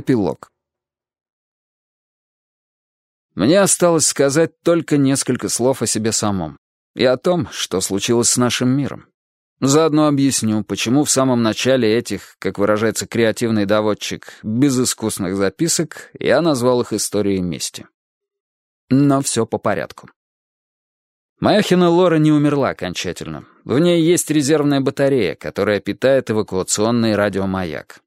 Эпилог. Мне осталось сказать только несколько слов о себе самом и о том, что случилось с нашим миром. Заодно объясню, почему в самом начале этих, как выражается креативный доводчик, безыскусных записок я назвал их историей мести. Но все по порядку. Моя Хинелора не умерла окончательно. В ней есть резервная батарея, которая питает эвакуационный радиомаяк.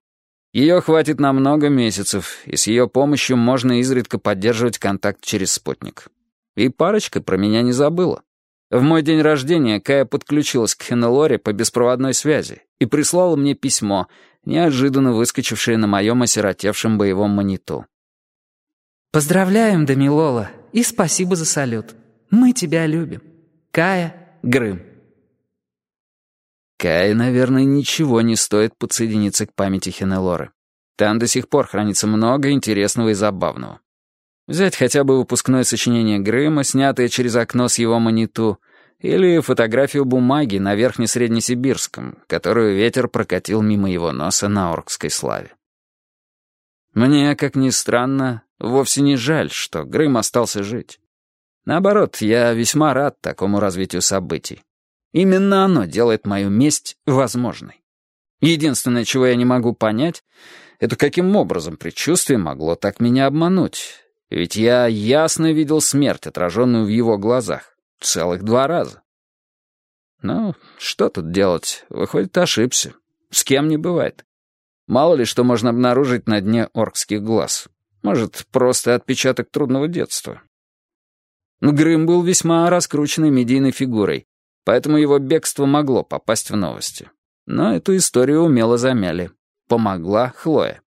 Ее хватит на много месяцев, и с ее помощью можно изредка поддерживать контакт через спутник. И парочка про меня не забыла. В мой день рождения Кая подключилась к Хенелоре по беспроводной связи и прислала мне письмо, неожиданно выскочившее на моем осиротевшем боевом мониту. «Поздравляем, Дамилола, и спасибо за салют. Мы тебя любим. Кая Грым». Кае, наверное, ничего не стоит подсоединиться к памяти Хенелоры. Там до сих пор хранится много интересного и забавного. Взять хотя бы выпускное сочинение Грыма, снятое через окно с его маниту, или фотографию бумаги на Верхнесреднесибирском, которую ветер прокатил мимо его носа на Оркской славе. Мне, как ни странно, вовсе не жаль, что Грым остался жить. Наоборот, я весьма рад такому развитию событий. Именно оно делает мою месть возможной. Единственное, чего я не могу понять, это каким образом предчувствие могло так меня обмануть. Ведь я ясно видел смерть, отраженную в его глазах. Целых два раза. Ну, что тут делать? Выходит, ошибся. С кем не бывает. Мало ли что можно обнаружить на дне оркских глаз. Может, просто отпечаток трудного детства. Грым был весьма раскрученной медийной фигурой, поэтому его бегство могло попасть в новости. Но эту историю умело замяли. Помогла Хлоя.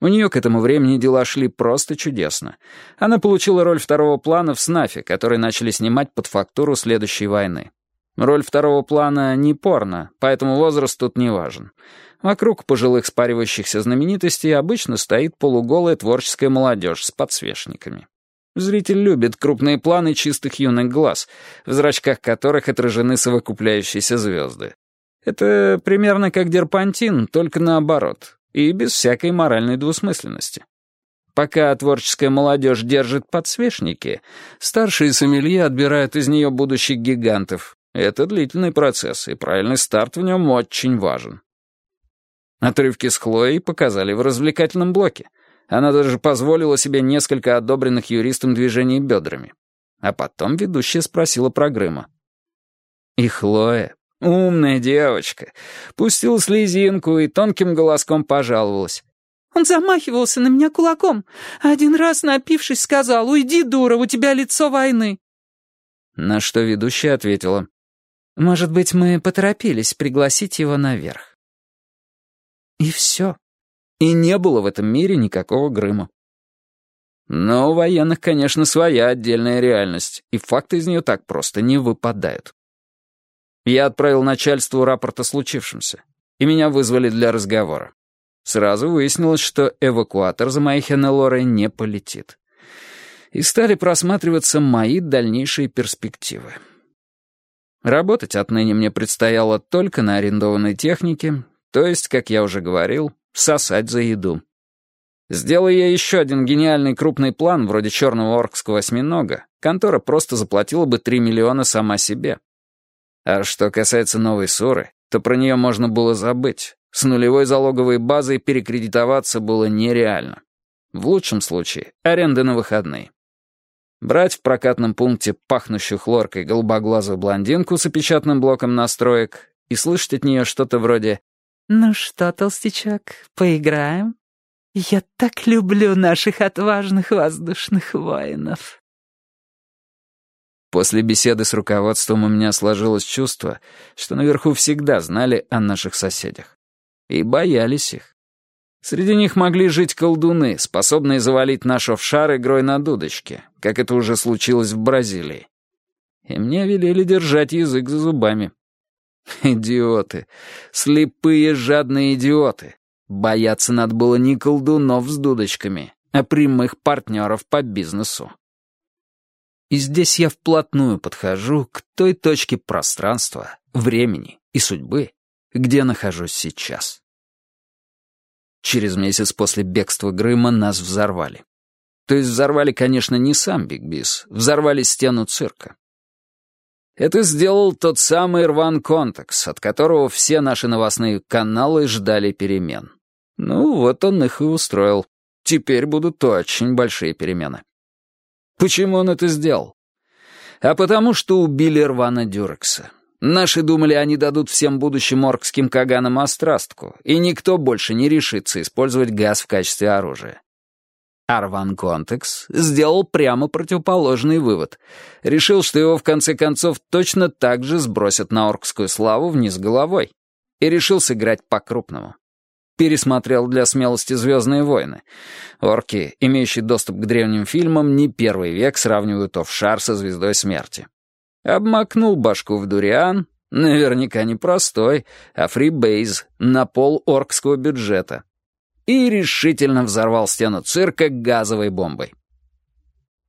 У нее к этому времени дела шли просто чудесно. Она получила роль второго плана в «Снафе», который начали снимать под фактуру следующей войны. Роль второго плана не порно, поэтому возраст тут не важен. Вокруг пожилых спаривающихся знаменитостей обычно стоит полуголая творческая молодежь с подсвечниками. Зритель любит крупные планы чистых юных глаз, в зрачках которых отражены совокупляющиеся звезды. Это примерно как дерпантин, только наоборот, и без всякой моральной двусмысленности. Пока творческая молодежь держит подсвечники, старшие сомелье отбирают из нее будущих гигантов. Это длительный процесс, и правильный старт в нем очень важен. Отрывки с Хлоей показали в развлекательном блоке. Она даже позволила себе несколько одобренных юристом движений бедрами. А потом ведущая спросила про Грыма. И Хлоя, умная девочка, пустила слезинку и тонким голоском пожаловалась. Он замахивался на меня кулаком. Один раз, напившись, сказал, «Уйди, дура, у тебя лицо войны». На что ведущая ответила, «Может быть, мы поторопились пригласить его наверх». И все. И не было в этом мире никакого Грыма. Но у военных, конечно, своя отдельная реальность, и факты из нее так просто не выпадают. Я отправил начальству рапорт о случившемся, и меня вызвали для разговора. Сразу выяснилось, что эвакуатор за моей Хенелорой не полетит. И стали просматриваться мои дальнейшие перспективы. Работать отныне мне предстояло только на арендованной технике, то есть, как я уже говорил, сосать за еду. Сделай я еще один гениальный крупный план, вроде черного оркского осьминога, контора просто заплатила бы 3 миллиона сама себе. А что касается новой ссоры, то про нее можно было забыть. С нулевой залоговой базой перекредитоваться было нереально. В лучшем случае — аренда на выходные. Брать в прокатном пункте пахнущую хлоркой голубоглазую блондинку с опечатанным блоком настроек и слышать от нее что-то вроде «Ну что, толстячок, поиграем? Я так люблю наших отважных воздушных воинов». После беседы с руководством у меня сложилось чувство, что наверху всегда знали о наших соседях. И боялись их. Среди них могли жить колдуны, способные завалить наш офшар игрой на дудочке, как это уже случилось в Бразилии. И мне велели держать язык за зубами. Идиоты. Слепые жадные идиоты. Бояться надо было не колдунов с дудочками, а прямых партнеров по бизнесу. И здесь я вплотную подхожу к той точке пространства, времени и судьбы, где нахожусь сейчас. Через месяц после бегства Грыма нас взорвали. То есть взорвали, конечно, не сам Биг Бис, взорвали стену цирка. Это сделал тот самый Рван Контекс, от которого все наши новостные каналы ждали перемен. Ну, вот он их и устроил. Теперь будут очень большие перемены. Почему он это сделал? А потому что убили Рвана Дюрекса. Наши думали, они дадут всем будущим оркским каганам острастку, и никто больше не решится использовать газ в качестве оружия. Арван Контекс сделал прямо противоположный вывод. Решил, что его в конце концов точно так же сбросят на оркскую славу вниз головой. И решил сыграть по-крупному. Пересмотрел для смелости «Звездные войны». Орки, имеющие доступ к древним фильмам, не первый век сравнивают офшар со «Звездой смерти». Обмакнул башку в дуриан, наверняка не простой, а фрибейз, на пол оркского бюджета и решительно взорвал стену цирка газовой бомбой.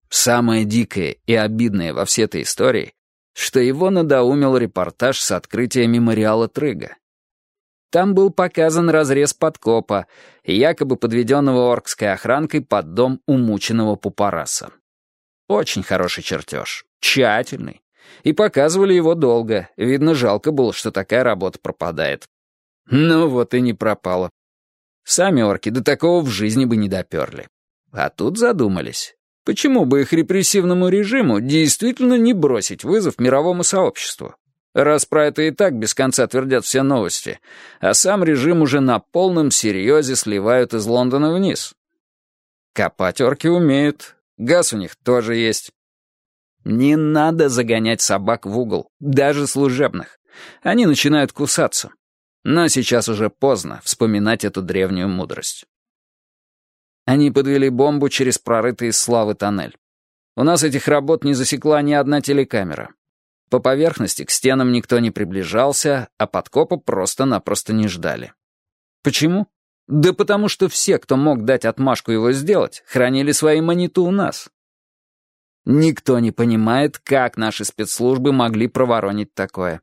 Самое дикое и обидное во всей этой истории, что его надоумил репортаж с открытия мемориала Трыга. Там был показан разрез подкопа, якобы подведенного оркской охранкой под дом умученного пупараса. Очень хороший чертеж, тщательный. И показывали его долго, видно, жалко было, что такая работа пропадает. Ну вот и не пропала. Сами орки до такого в жизни бы не доперли. А тут задумались. Почему бы их репрессивному режиму действительно не бросить вызов мировому сообществу? Раз про это и так без конца твердят все новости, а сам режим уже на полном серьезе сливают из Лондона вниз. Копать орки умеют, газ у них тоже есть. Не надо загонять собак в угол, даже служебных. Они начинают кусаться. Но сейчас уже поздно вспоминать эту древнюю мудрость. Они подвели бомбу через прорытый из славы тоннель. У нас этих работ не засекла ни одна телекамера. По поверхности к стенам никто не приближался, а подкопа просто-напросто не ждали. Почему? Да потому что все, кто мог дать отмашку его сделать, хранили свои маниту у нас. Никто не понимает, как наши спецслужбы могли проворонить такое.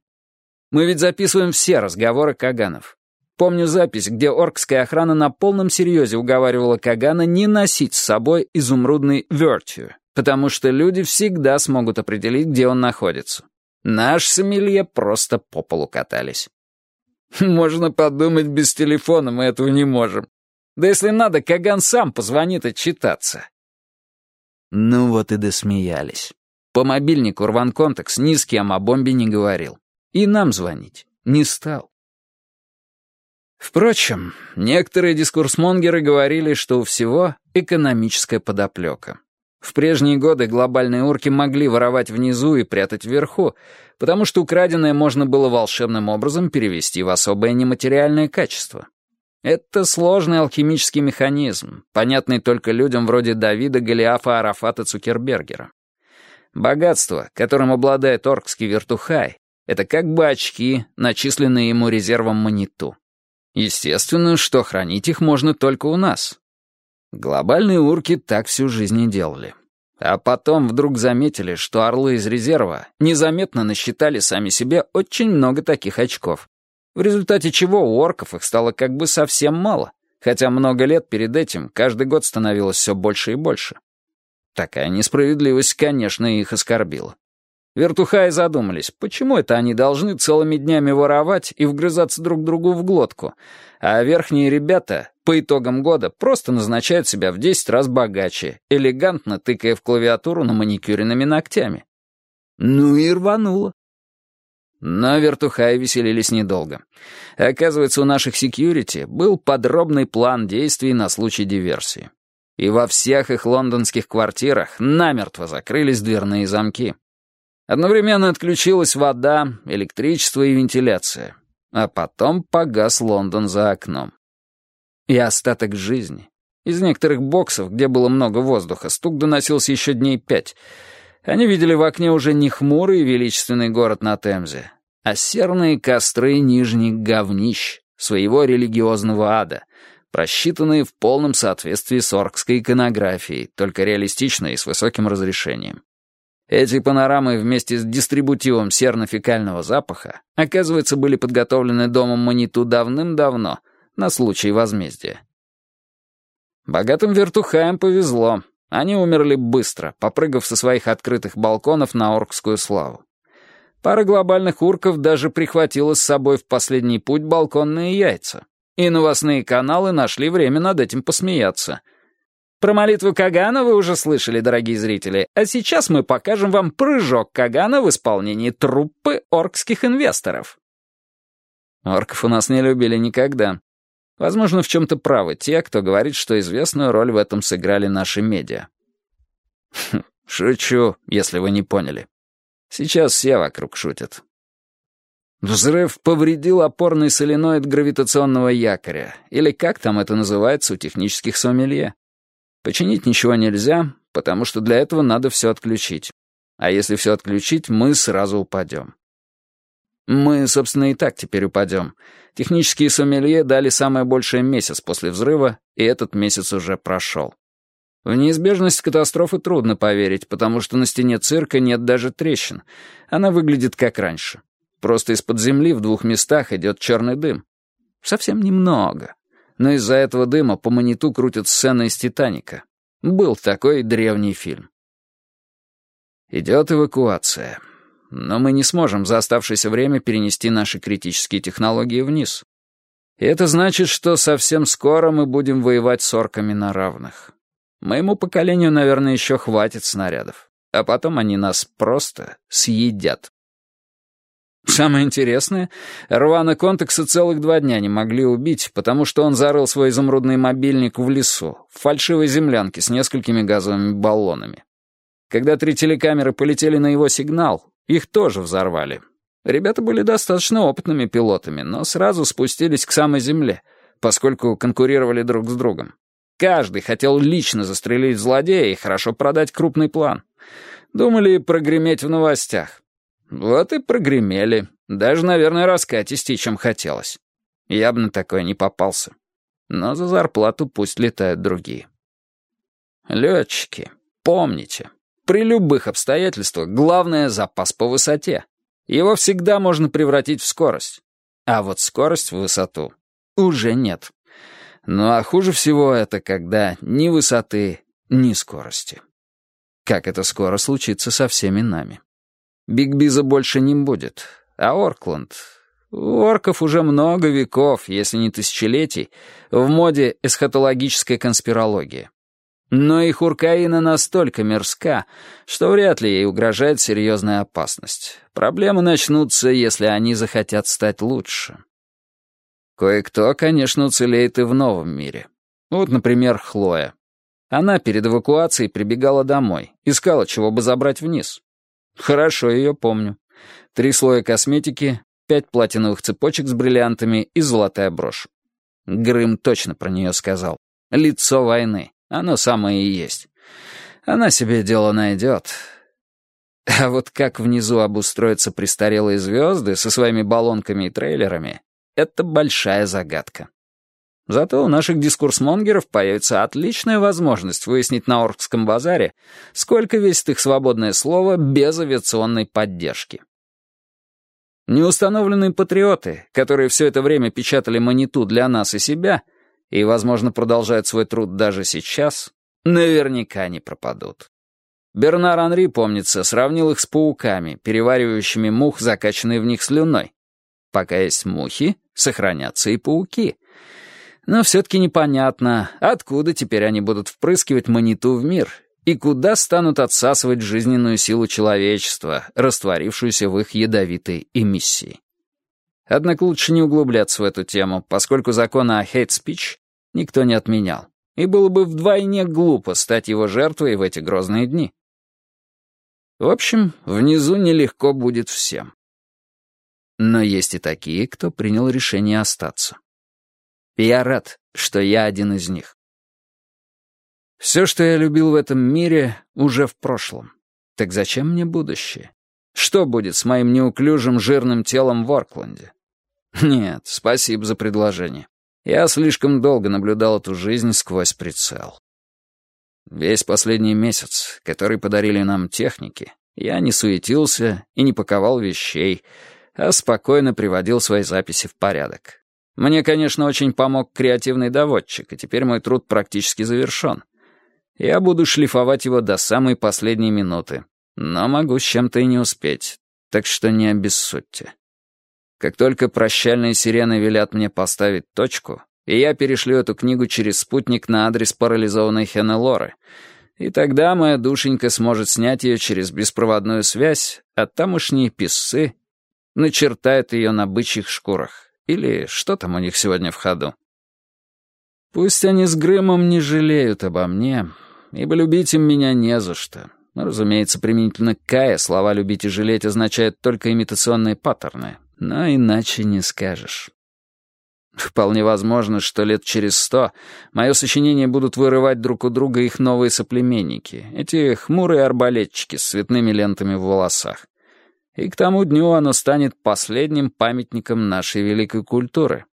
Мы ведь записываем все разговоры Каганов. Помню запись, где оркская охрана на полном серьезе уговаривала Кагана не носить с собой изумрудный Virtue, потому что люди всегда смогут определить, где он находится. Наш сомелье просто по полу катались. Можно подумать, без телефона мы этого не можем. Да если надо, Каган сам позвонит отчитаться. Ну вот и досмеялись. По мобильнику Рван Контекс ни с кем о бомбе не говорил. И нам звонить не стал. Впрочем, некоторые дискурсмонгеры говорили, что у всего экономическая подоплека. В прежние годы глобальные урки могли воровать внизу и прятать вверху, потому что украденное можно было волшебным образом перевести в особое нематериальное качество. Это сложный алхимический механизм, понятный только людям вроде Давида, Голиафа, Арафата, Цукербергера. Богатство, которым обладает оркский вертухай, это как бы очки, начисленные ему резервом маниту. Естественно, что хранить их можно только у нас. Глобальные урки так всю жизнь и делали. А потом вдруг заметили, что орлы из резерва незаметно насчитали сами себе очень много таких очков. В результате чего у орков их стало как бы совсем мало, хотя много лет перед этим каждый год становилось все больше и больше. Такая несправедливость, конечно, их оскорбила. Вертухаи задумались, почему это они должны целыми днями воровать и вгрызаться друг другу в глотку, а верхние ребята по итогам года просто назначают себя в 10 раз богаче, элегантно тыкая в клавиатуру на маникюренными ногтями. Ну и рвануло. Но вертухаи веселились недолго. Оказывается, у наших секьюрити был подробный план действий на случай диверсии. И во всех их лондонских квартирах намертво закрылись дверные замки. Одновременно отключилась вода, электричество и вентиляция. А потом погас Лондон за окном. И остаток жизни. Из некоторых боксов, где было много воздуха, стук доносился еще дней пять. Они видели в окне уже не хмурый и величественный город на Темзе, а серные костры нижних говнищ, своего религиозного ада, просчитанные в полном соответствии с оркской иконографией, только реалистичной и с высоким разрешением. Эти панорамы вместе с дистрибутивом серно-фекального запаха, оказывается, были подготовлены домом Маниту давным-давно, на случай возмездия. Богатым вертухаям повезло. Они умерли быстро, попрыгав со своих открытых балконов на оркскую славу. Пара глобальных урков даже прихватила с собой в последний путь балконные яйца. И новостные каналы нашли время над этим посмеяться. Про молитву Кагана вы уже слышали, дорогие зрители, а сейчас мы покажем вам прыжок Кагана в исполнении труппы оркских инвесторов. Орков у нас не любили никогда. Возможно, в чем-то правы те, кто говорит, что известную роль в этом сыграли наши медиа. Хм, шучу, если вы не поняли. Сейчас все вокруг шутят. Взрыв повредил опорный соленоид гравитационного якоря, или как там это называется у технических сомелье. Починить ничего нельзя, потому что для этого надо все отключить. А если все отключить, мы сразу упадем. Мы, собственно, и так теперь упадем. Технические сомелье дали самое большее месяц после взрыва, и этот месяц уже прошел. В неизбежность катастрофы трудно поверить, потому что на стене цирка нет даже трещин. Она выглядит как раньше. Просто из-под земли в двух местах идет черный дым. Совсем немного. Но из-за этого дыма по мониту крутят сцены из «Титаника». Был такой древний фильм. Идет эвакуация но мы не сможем за оставшееся время перенести наши критические технологии вниз. И это значит, что совсем скоро мы будем воевать с орками на равных. Моему поколению, наверное, еще хватит снарядов. А потом они нас просто съедят. Самое интересное, Рвана Контекса целых два дня не могли убить, потому что он зарыл свой изумрудный мобильник в лесу, в фальшивой землянке с несколькими газовыми баллонами. Когда три телекамеры полетели на его сигнал, их тоже взорвали. Ребята были достаточно опытными пилотами, но сразу спустились к самой земле, поскольку конкурировали друг с другом. Каждый хотел лично застрелить злодея и хорошо продать крупный план. Думали прогреметь в новостях. Вот и прогремели. Даже, наверное, раскатистей, чем хотелось. Я бы на такое не попался. Но за зарплату пусть летают другие. Летчики, помните, при любых обстоятельствах главное — запас по высоте. Его всегда можно превратить в скорость. А вот скорость в высоту уже нет. Ну а хуже всего это, когда ни высоты, ни скорости. Как это скоро случится со всеми нами. Биг Биза больше не будет, а Оркланд... У орков уже много веков, если не тысячелетий, в моде эсхатологическая конспирология. Но и Хуркаина настолько мерзка, что вряд ли ей угрожает серьезная опасность. Проблемы начнутся, если они захотят стать лучше. Кое-кто, конечно, уцелеет и в новом мире. Вот, например, Хлоя. Она перед эвакуацией прибегала домой, искала, чего бы забрать вниз. Хорошо ее помню. Три слоя косметики, пять платиновых цепочек с бриллиантами и золотая брошь. Грым точно про нее сказал. Лицо войны. Оно самое и есть. Она себе дело найдет. А вот как внизу обустроятся престарелые звезды со своими баллонками и трейлерами, это большая загадка. Зато у наших дискурсмонгеров появится отличная возможность выяснить на Оркском базаре, сколько весит их свободное слово без авиационной поддержки. Неустановленные патриоты, которые все это время печатали маниту для нас и себя, и, возможно, продолжают свой труд даже сейчас, наверняка не пропадут. Бернар Анри, помнится, сравнил их с пауками, переваривающими мух, закачанные в них слюной. Пока есть мухи, сохранятся и пауки. Но все-таки непонятно, откуда теперь они будут впрыскивать маниту в мир и куда станут отсасывать жизненную силу человечества, растворившуюся в их ядовитой эмиссии. Однако лучше не углубляться в эту тему, поскольку закон о speech никто не отменял. И было бы вдвойне глупо стать его жертвой в эти грозные дни. В общем, внизу нелегко будет всем. Но есть и такие, кто принял решение остаться. Я рад, что я один из них. Все, что я любил в этом мире, уже в прошлом. Так зачем мне будущее? Что будет с моим неуклюжим жирным телом в Оркленде? Нет, спасибо за предложение. Я слишком долго наблюдал эту жизнь сквозь прицел. Весь последний месяц, который подарили нам техники, я не суетился и не паковал вещей, а спокойно приводил свои записи в порядок. Мне, конечно, очень помог креативный доводчик, и теперь мой труд практически завершен. Я буду шлифовать его до самой последней минуты, но могу с чем-то и не успеть, так что не обессудьте. Как только прощальные сирены велят мне поставить точку, и я перешлю эту книгу через спутник на адрес парализованной Хенелоры, и тогда моя душенька сможет снять ее через беспроводную связь, а тамошние писцы начертают ее на бычьих шкурах. Или что там у них сегодня в ходу. Пусть они с Грымом не жалеют обо мне, ибо любить им меня не за что. Но, разумеется, применительно к Кае слова «любить» и «жалеть» означают только имитационные паттерны, но иначе не скажешь. Вполне возможно, что лет через сто мое сочинение будут вырывать друг у друга их новые соплеменники, эти хмурые арбалетчики с цветными лентами в волосах. И к тому дню оно станет последним памятником нашей великой культуры.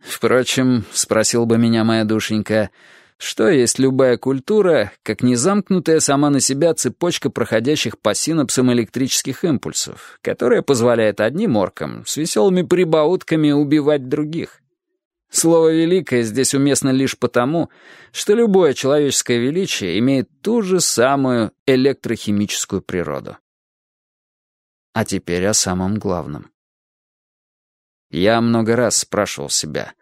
Впрочем, спросил бы меня моя душенька, что есть любая культура, как незамкнутая сама на себя цепочка проходящих по синапсам электрических импульсов, которая позволяет одним оркам с веселыми прибаутками убивать других. Слово «великое» здесь уместно лишь потому, что любое человеческое величие имеет ту же самую электрохимическую природу. А теперь о самом главном. Я много раз спрашивал себя,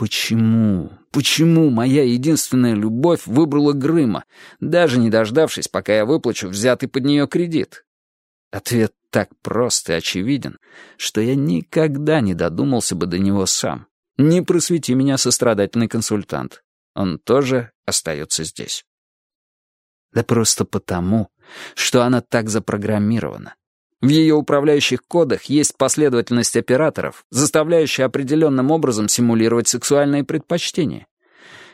Почему? Почему моя единственная любовь выбрала Грыма, даже не дождавшись, пока я выплачу взятый под нее кредит? Ответ так прост и очевиден, что я никогда не додумался бы до него сам. Не просвети меня сострадательный консультант. Он тоже остается здесь. Да просто потому, что она так запрограммирована. В ее управляющих кодах есть последовательность операторов, заставляющая определенным образом симулировать сексуальные предпочтения.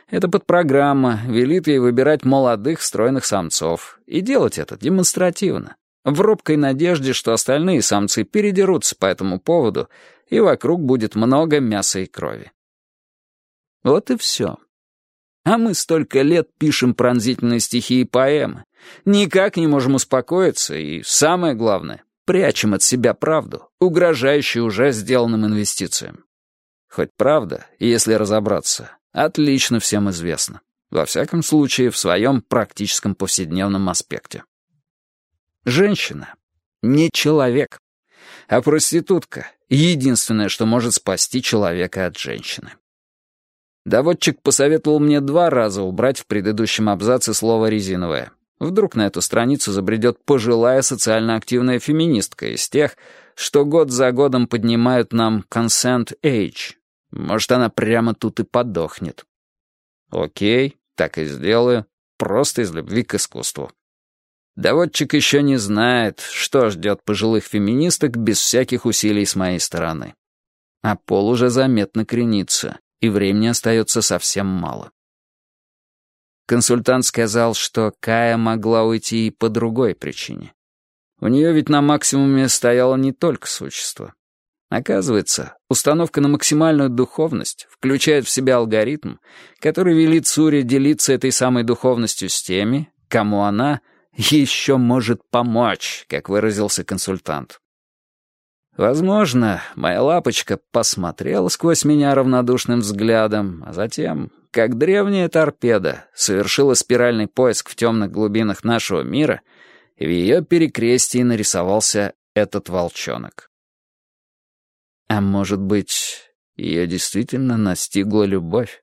Эта подпрограмма велит ей выбирать молодых стройных самцов и делать это демонстративно, в робкой надежде, что остальные самцы передерутся по этому поводу, и вокруг будет много мяса и крови. Вот и все. А мы столько лет пишем пронзительные стихи и поэмы. Никак не можем успокоиться, и самое главное, прячем от себя правду, угрожающую уже сделанным инвестициям. Хоть правда, если разобраться, отлично всем известна. Во всяком случае, в своем практическом повседневном аспекте. Женщина не человек, а проститутка — единственное, что может спасти человека от женщины. Доводчик посоветовал мне два раза убрать в предыдущем абзаце слово «резиновое», Вдруг на эту страницу забредет пожилая социально активная феминистка из тех, что год за годом поднимают нам consent age. Может, она прямо тут и подохнет. Окей, так и сделаю. Просто из любви к искусству. Доводчик еще не знает, что ждет пожилых феминисток без всяких усилий с моей стороны. А пол уже заметно кренится, и времени остается совсем мало. Консультант сказал, что Кая могла уйти и по другой причине. У нее ведь на максимуме стояло не только существо. Оказывается, установка на максимальную духовность включает в себя алгоритм, который велит Суре делиться этой самой духовностью с теми, кому она еще может помочь, как выразился консультант. Возможно, моя лапочка посмотрела сквозь меня равнодушным взглядом, а затем как древняя торпеда совершила спиральный поиск в темных глубинах нашего мира, в ее перекрестии нарисовался этот волчонок. А может быть, ее действительно настигла любовь?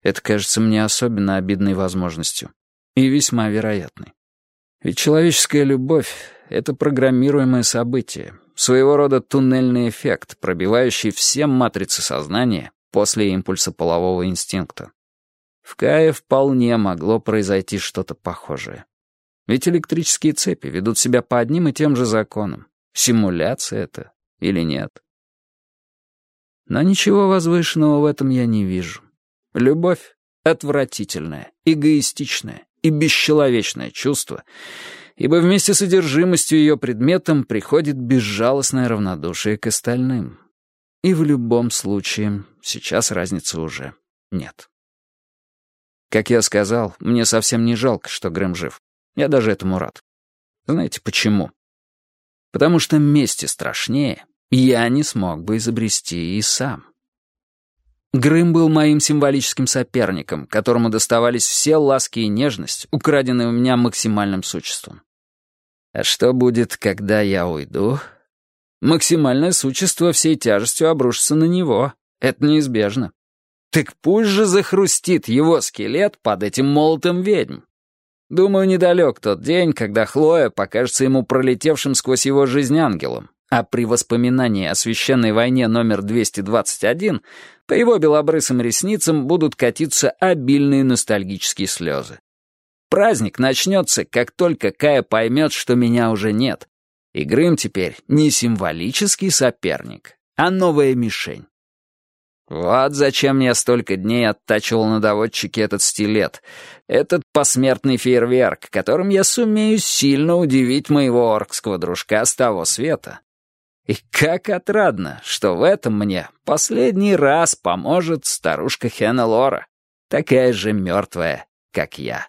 Это кажется мне особенно обидной возможностью и весьма вероятной. Ведь человеческая любовь — это программируемое событие, своего рода туннельный эффект, пробивающий все матрицы сознания после импульса полового инстинкта. В Кае вполне могло произойти что-то похожее. Ведь электрические цепи ведут себя по одним и тем же законам. Симуляция это или нет? Но ничего возвышенного в этом я не вижу. Любовь — отвратительное, эгоистичное и бесчеловечное чувство, ибо вместе с одержимостью ее предметом приходит безжалостное равнодушие к остальным. И в любом случае, сейчас разницы уже нет. Как я сказал, мне совсем не жалко, что Грэм жив. Я даже этому рад. Знаете почему? Потому что мести страшнее, я не смог бы изобрести и сам. Грым был моим символическим соперником, которому доставались все ласки и нежность, украденные у меня максимальным существом. А что будет, когда я уйду? Максимальное существо всей тяжестью обрушится на него. Это неизбежно. Так пусть же захрустит его скелет под этим молотом ведьм. Думаю, недалек тот день, когда Хлоя покажется ему пролетевшим сквозь его жизнь ангелом, а при воспоминании о священной войне номер 221 по его белобрысым ресницам будут катиться обильные ностальгические слезы. Праздник начнется, как только Кая поймет, что меня уже нет. И Грым теперь не символический соперник, а новая мишень. Вот зачем я столько дней оттачивал на доводчике этот стилет, этот посмертный фейерверк, которым я сумею сильно удивить моего оркского дружка с того света. И как отрадно, что в этом мне последний раз поможет старушка Хена Лора, такая же мертвая, как я.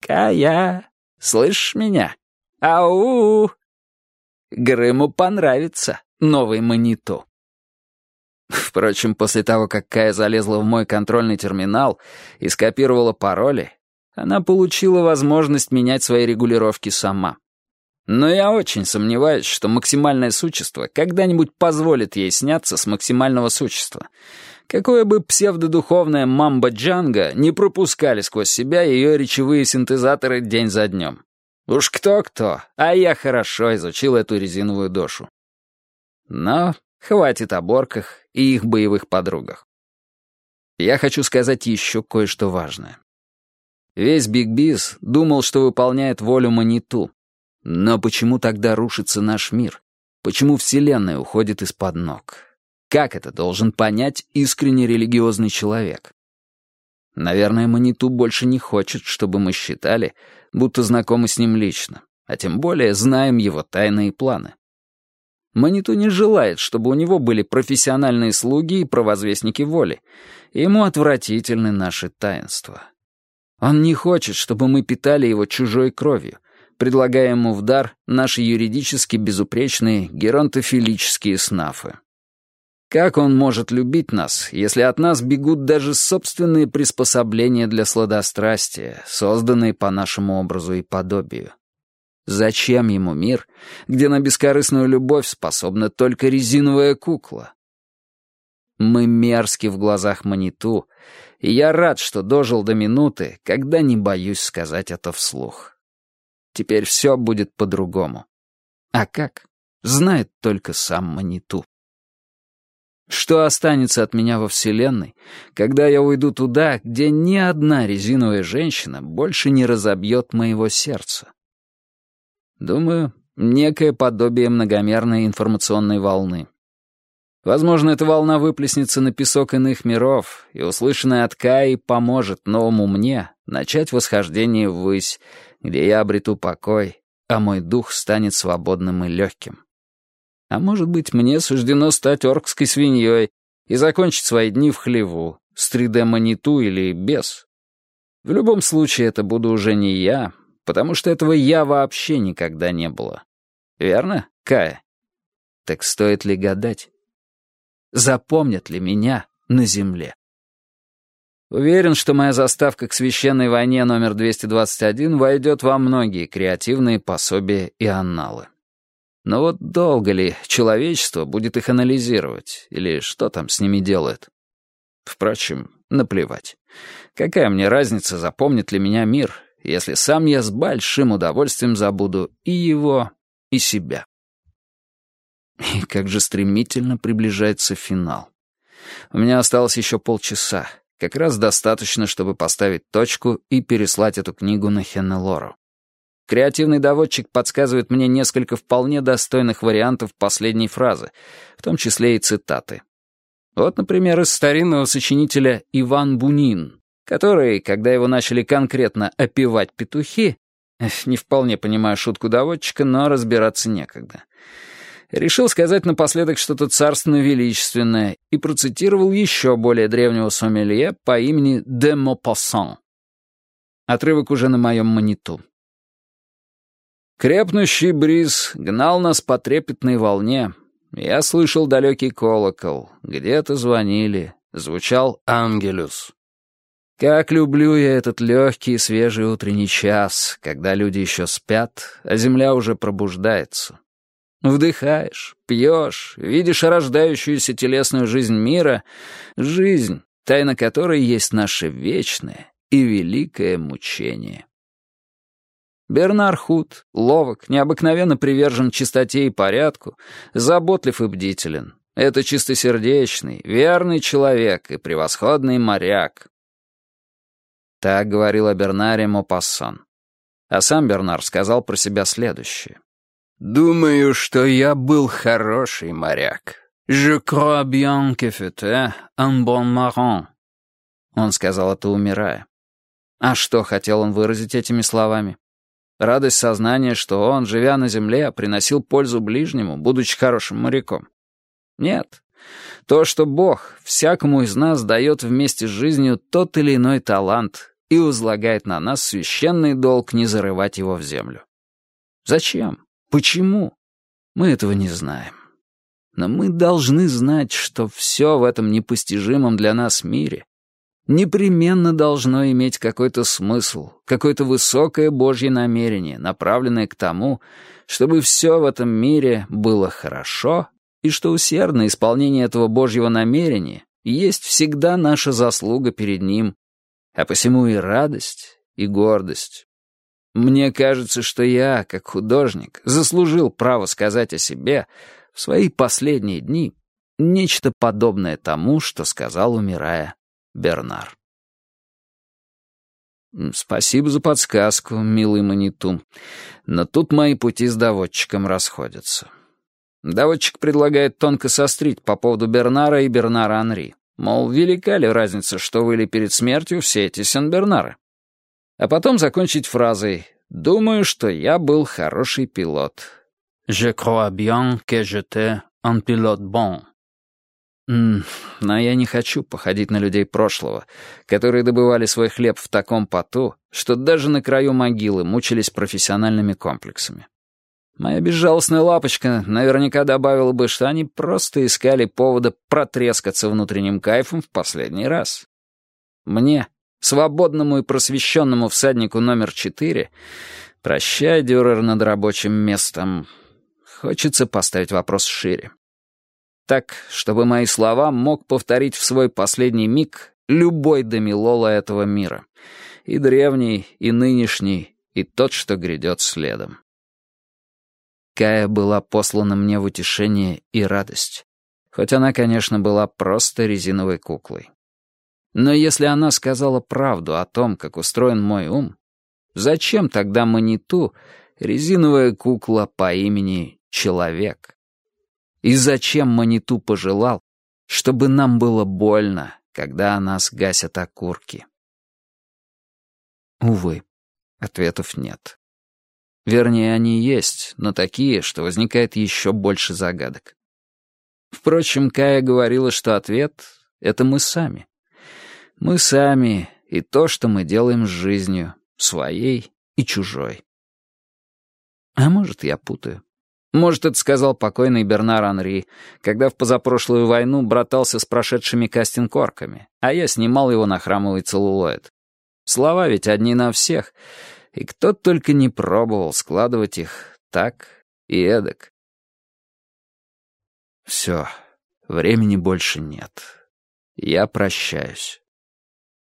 Кая, слышишь меня? Ау! Грыму понравится новый маниту. Впрочем, после того, как Кая залезла в мой контрольный терминал и скопировала пароли, она получила возможность менять свои регулировки сама. Но я очень сомневаюсь, что максимальное существо когда-нибудь позволит ей сняться с максимального существа. Какое бы псевдодуховное мамба-джанго не пропускали сквозь себя ее речевые синтезаторы день за днем. Уж кто-кто, а я хорошо изучил эту резиновую дошу. Но хватит о борках и их боевых подругах. Я хочу сказать еще кое-что важное. Весь Биг Биз думал, что выполняет волю Маниту, но почему тогда рушится наш мир? Почему Вселенная уходит из-под ног? Как это должен понять искренне религиозный человек? Наверное, Маниту больше не хочет, чтобы мы считали, будто знакомы с ним лично, а тем более знаем его тайные планы. Маниту не желает, чтобы у него были профессиональные слуги и провозвестники воли. Ему отвратительны наши таинства. Он не хочет, чтобы мы питали его чужой кровью, предлагая ему в дар наши юридически безупречные геронтофилические снафы. Как он может любить нас, если от нас бегут даже собственные приспособления для сладострастия, созданные по нашему образу и подобию? Зачем ему мир, где на бескорыстную любовь способна только резиновая кукла? Мы мерзки в глазах Маниту, и я рад, что дожил до минуты, когда не боюсь сказать это вслух. Теперь все будет по-другому. А как? Знает только сам Маниту. Что останется от меня во Вселенной, когда я уйду туда, где ни одна резиновая женщина больше не разобьет моего сердца? Думаю, некое подобие многомерной информационной волны. Возможно, эта волна выплеснется на песок иных миров, и услышанная от Каи поможет новому мне начать восхождение ввысь, где я обрету покой, а мой дух станет свободным и легким. А может быть, мне суждено стать оркской свиньей и закончить свои дни в хлеву, с 3D-маниту или без. В любом случае, это буду уже не я, потому что этого я вообще никогда не было. Верно, Кая? Так стоит ли гадать? запомнят ли меня на земле. Уверен, что моя заставка к священной войне номер 221 войдет во многие креативные пособия и анналы. Но вот долго ли человечество будет их анализировать, или что там с ними делает? Впрочем, наплевать. Какая мне разница, запомнит ли меня мир, если сам я с большим удовольствием забуду и его, и себя. И как же стремительно приближается финал. У меня осталось еще полчаса. Как раз достаточно, чтобы поставить точку и переслать эту книгу на Хеннелору. Креативный доводчик подсказывает мне несколько вполне достойных вариантов последней фразы, в том числе и цитаты. Вот, например, из старинного сочинителя Иван Бунин, который, когда его начали конкретно опевать петухи, не вполне понимаю шутку доводчика, но разбираться некогда — решил сказать напоследок что-то царственно-величественное и процитировал еще более древнего сомелье по имени де Мопассан. Отрывок уже на моем маниту. Крепнущий бриз гнал нас по трепетной волне, Я слышал далекий колокол, где-то звонили, звучал ангелюс. Как люблю я этот легкий и свежий утренний час, когда люди еще спят, а земля уже пробуждается. Вдыхаешь, пьешь, видишь рождающуюся телесную жизнь мира, жизнь, тайна которой есть наше вечное и великое мучение. Бернар худ, ловок, необыкновенно привержен чистоте и порядку, заботлив и бдителен. Это чистосердечный, верный человек и превосходный моряк. Так говорил о Бернаре Мопассан. А сам Бернар сказал про себя следующее. «Думаю, что я был хороший моряк. Je crois bien que c'était un bon marin». Он сказал это, умирая. А что хотел он выразить этими словами? Радость сознания, что он, живя на земле, приносил пользу ближнему, будучи хорошим моряком. Нет. То, что Бог всякому из нас дает вместе с жизнью тот или иной талант и возлагает на нас священный долг не зарывать его в землю. Зачем? Почему? Мы этого не знаем. Но мы должны знать, что все в этом непостижимом для нас мире непременно должно иметь какой-то смысл, какое-то высокое Божье намерение, направленное к тому, чтобы все в этом мире было хорошо, и что усердное исполнение этого Божьего намерения есть всегда наша заслуга перед Ним, а посему и радость, и гордость. Мне кажется, что я, как художник, заслужил право сказать о себе в свои последние дни нечто подобное тому, что сказал, умирая, Бернар. Спасибо за подсказку, милый Маниту, но тут мои пути с доводчиком расходятся. Доводчик предлагает тонко сострить по поводу Бернара и Бернара Анри. Мол, велика ли разница, что выли перед смертью все эти Сен-Бернары? А потом закончить фразой «Думаю, что я был хороший пилот». «Je crois bien que j'étais un pilote bon». Но я не хочу походить на людей прошлого, которые добывали свой хлеб в таком поту, что даже на краю могилы мучились профессиональными комплексами. Моя безжалостная лапочка наверняка добавила бы, что они просто искали повода протрескаться внутренним кайфом в последний раз. Мне, свободному и просвещенному всаднику номер четыре, прощай, дюрер над рабочим местом, хочется поставить вопрос шире. Так, чтобы мои слова мог повторить в свой последний миг любой Дамилола этого мира. И древний, и нынешний, и тот, что грядет следом. Кая была послана мне в утешение и радость. Хоть она, конечно, была просто резиновой куклой. Но если она сказала правду о том, как устроен мой ум, зачем тогда маниту резиновая кукла по имени Человек? И зачем маниту пожелал, чтобы нам было больно, когда нас гасят окурки? Увы, ответов нет. Вернее, они есть, но такие, что возникает еще больше загадок. Впрочем, Кая говорила, что ответ — это мы сами. Мы сами и то, что мы делаем с жизнью, своей и чужой. А может, я путаю. Может, это сказал покойный Бернар Анри, когда в позапрошлую войну братался с прошедшими кастинг-орками, а я снимал его на храмовый целлулоид. Слова ведь одни на всех — и кто только не пробовал складывать их так и эдак. Все, времени больше нет. Я прощаюсь.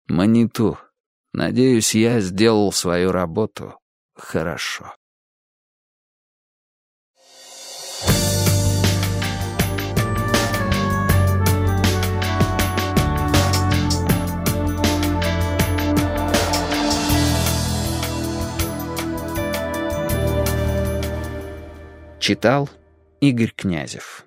Маниту, надеюсь, я сделал свою работу хорошо. Читал Игорь Князев